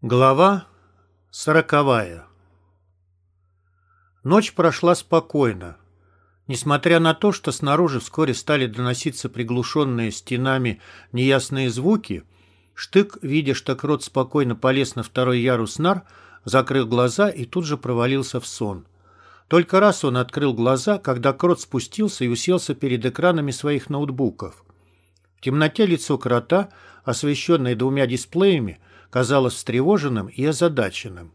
Глава сороковая Ночь прошла спокойно. Несмотря на то, что снаружи вскоре стали доноситься приглушенные стенами неясные звуки, Штык, видя, что крот спокойно полез на второй ярус нар, закрыл глаза и тут же провалился в сон. Только раз он открыл глаза, когда крот спустился и уселся перед экранами своих ноутбуков. В темноте лицо крота, освещенное двумя дисплеями, казалось встревоженным и озадаченным.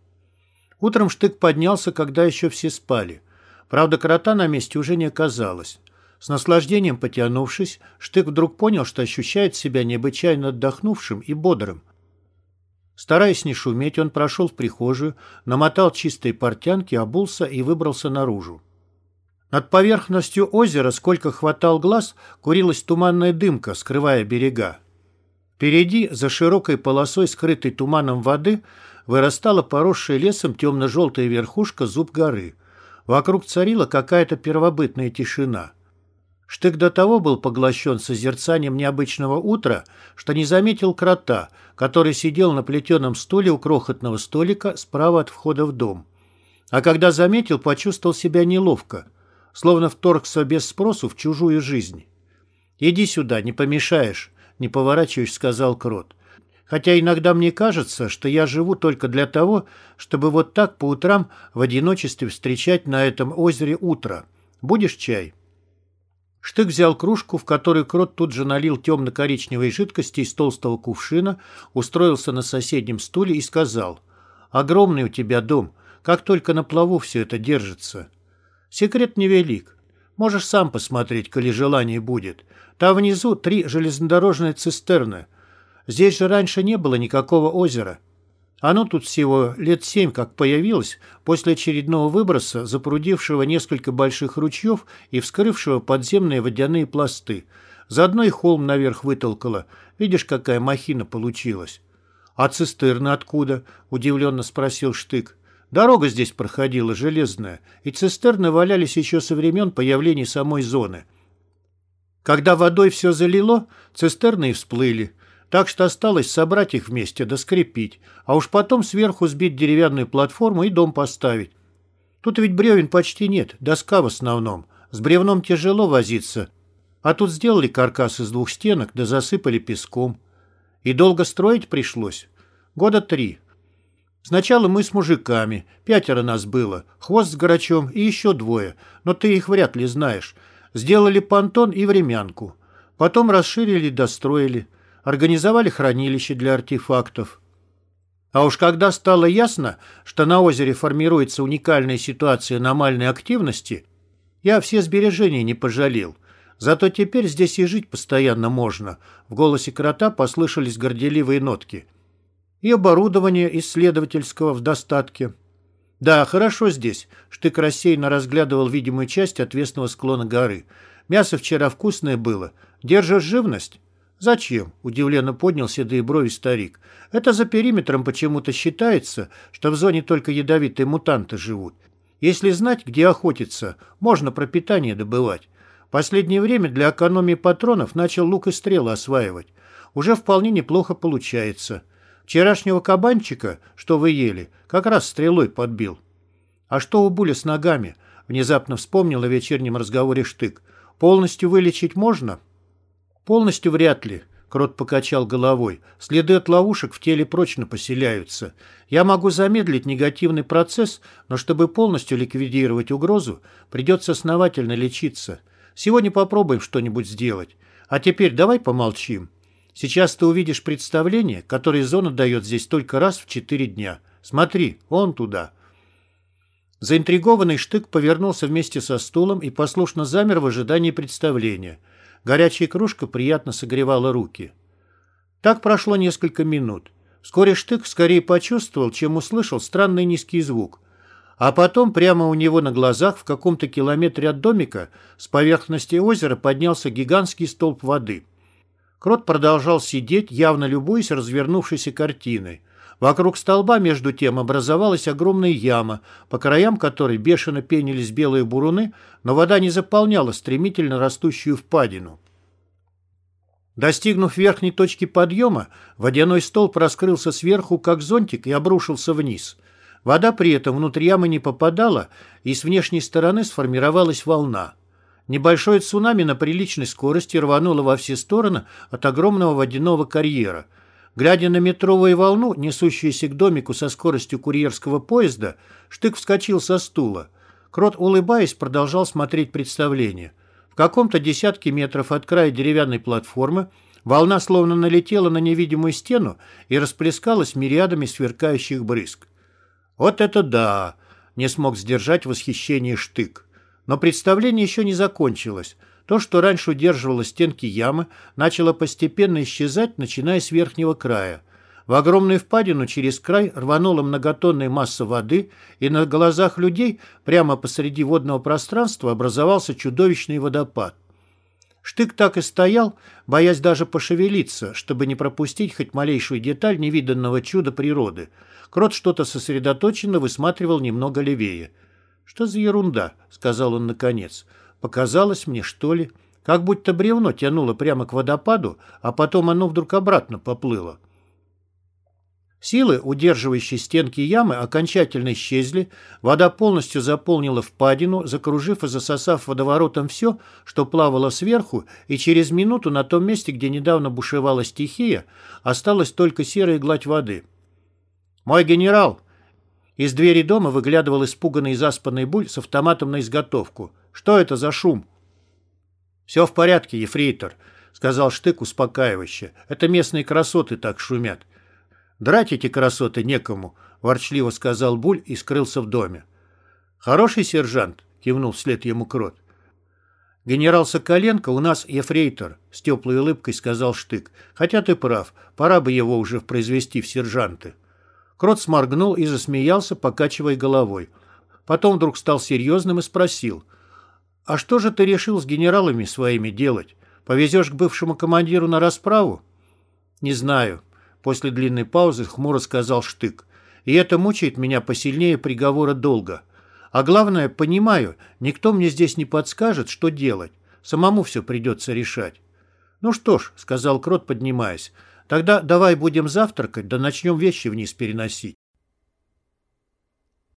Утром Штык поднялся, когда еще все спали. Правда, крота на месте уже не оказалось. С наслаждением потянувшись, Штык вдруг понял, что ощущает себя необычайно отдохнувшим и бодрым. Стараясь не шуметь, он прошел в прихожую, намотал чистые портянки, обулся и выбрался наружу. Над поверхностью озера, сколько хватал глаз, курилась туманная дымка, скрывая берега. Впереди, за широкой полосой, скрытой туманом воды, вырастала поросшая лесом темно-желтая верхушка зуб горы. Вокруг царила какая-то первобытная тишина. Штык до того был поглощен созерцанием необычного утра, что не заметил крота, который сидел на плетеном стуле у крохотного столика справа от входа в дом. А когда заметил, почувствовал себя неловко, словно вторгся без спросу в чужую жизнь. «Иди сюда, не помешаешь», не поворачиваясь, сказал Крот. Хотя иногда мне кажется, что я живу только для того, чтобы вот так по утрам в одиночестве встречать на этом озере утро. Будешь чай?» Штык взял кружку, в которую Крот тут же налил темно-коричневой жидкости из толстого кувшина, устроился на соседнем стуле и сказал, «Огромный у тебя дом, как только на плаву все это держится. Секрет невелик. Можешь сам посмотреть, коли желание будет. Там внизу три железнодорожные цистерны. Здесь же раньше не было никакого озера. Оно тут всего лет семь как появилось после очередного выброса, запрудившего несколько больших ручьев и вскрывшего подземные водяные пласты. Заодно и холм наверх вытолкало. Видишь, какая махина получилась. «А цистерны откуда?» – удивленно спросил Штык. «Дорога здесь проходила, железная, и цистерны валялись еще со времен появления самой зоны. Когда водой все залило, цистерны и всплыли. Так что осталось собрать их вместе да скрепить, а уж потом сверху сбить деревянную платформу и дом поставить. Тут ведь бревен почти нет, доска в основном. С бревном тяжело возиться. А тут сделали каркас из двух стенок да засыпали песком. И долго строить пришлось? Года три. Сначала мы с мужиками, пятеро нас было, хвост с горачом и еще двое, но ты их вряд ли знаешь. Сделали понтон и времянку. Потом расширили достроили. Организовали хранилище для артефактов. А уж когда стало ясно, что на озере формируется уникальная ситуация аномальной активности, я все сбережения не пожалел. Зато теперь здесь и жить постоянно можно. В голосе крота послышались горделивые нотки. И оборудование исследовательского в достатке. «Да, хорошо здесь», — Штык рассеянно разглядывал видимую часть отвесного склона горы. «Мясо вчера вкусное было. Держишь живность?» «Зачем?» — удивленно поднял седые брови старик. «Это за периметром почему-то считается, что в зоне только ядовитые мутанты живут. Если знать, где охотиться, можно пропитание добывать. Последнее время для экономии патронов начал лук и стрелы осваивать. Уже вполне неплохо получается. Вчерашнего кабанчика, что вы ели, как раз стрелой подбил. А что у Буля с ногами? Внезапно вспомнил о вечернем разговоре Штык. Полностью вылечить можно? Полностью вряд ли. Крот покачал головой. Следы от ловушек в теле прочно поселяются. Я могу замедлить негативный процесс, но чтобы полностью ликвидировать угрозу, придется основательно лечиться. Сегодня попробуем что-нибудь сделать. А теперь давай помолчим. Сейчас ты увидишь представление, которое зона дает здесь только раз в четыре дня. Смотри, он туда». Заинтригованный Штык повернулся вместе со стулом и послушно замер в ожидании представления. Горячая кружка приятно согревала руки. Так прошло несколько минут. Вскоре Штык скорее почувствовал, чем услышал странный низкий звук. А потом прямо у него на глазах в каком-то километре от домика с поверхности озера поднялся гигантский столб воды – Крот продолжал сидеть, явно любуясь развернувшейся картиной. Вокруг столба, между тем, образовалась огромная яма, по краям которой бешено пенились белые буруны, но вода не заполняла стремительно растущую впадину. Достигнув верхней точки подъема, водяной столб раскрылся сверху, как зонтик, и обрушился вниз. Вода при этом внутрь ямы не попадала, и с внешней стороны сформировалась волна. Небольшое цунами на приличной скорости рвануло во все стороны от огромного водяного карьера. Глядя на метровую волну, несущуюся к домику со скоростью курьерского поезда, Штык вскочил со стула. Крот, улыбаясь, продолжал смотреть представление. В каком-то десятке метров от края деревянной платформы волна словно налетела на невидимую стену и расплескалась мириадами сверкающих брызг. «Вот это да!» — не смог сдержать восхищение Штык. Но представление еще не закончилось. То, что раньше удерживало стенки ямы, начало постепенно исчезать, начиная с верхнего края. В огромную впадину через край рванула многотонная масса воды, и на глазах людей прямо посреди водного пространства образовался чудовищный водопад. Штык так и стоял, боясь даже пошевелиться, чтобы не пропустить хоть малейшую деталь невиданного чуда природы. Крот что-то сосредоточенно высматривал немного левее – «Что за ерунда?» — сказал он наконец. «Показалось мне, что ли? Как будто бревно тянуло прямо к водопаду, а потом оно вдруг обратно поплыло». Силы, удерживающие стенки ямы, окончательно исчезли, вода полностью заполнила впадину, закружив и засосав водоворотом все, что плавало сверху, и через минуту на том месте, где недавно бушевала стихия, осталась только серая гладь воды. «Мой генерал!» Из двери дома выглядывал испуганный и заспанный Буль с автоматом на изготовку. «Что это за шум?» «Все в порядке, ефрейтор», — сказал Штык успокаивающе. «Это местные красоты так шумят». «Драть эти красоты некому», — ворчливо сказал Буль и скрылся в доме. «Хороший сержант», — кивнул вслед ему Крот. «Генерал Соколенко у нас ефрейтор», — с теплой улыбкой сказал Штык. «Хотя ты прав, пора бы его уже произвести в сержанты». Крот сморгнул и засмеялся, покачивая головой. Потом вдруг стал серьезным и спросил. «А что же ты решил с генералами своими делать? Повезешь к бывшему командиру на расправу?» «Не знаю», — после длинной паузы хмуро сказал Штык. «И это мучает меня посильнее приговора долга. А главное, понимаю, никто мне здесь не подскажет, что делать. Самому все придется решать». «Ну что ж», — сказал Крот, поднимаясь, — Тогда давай будем завтракать, да начнем вещи вниз переносить.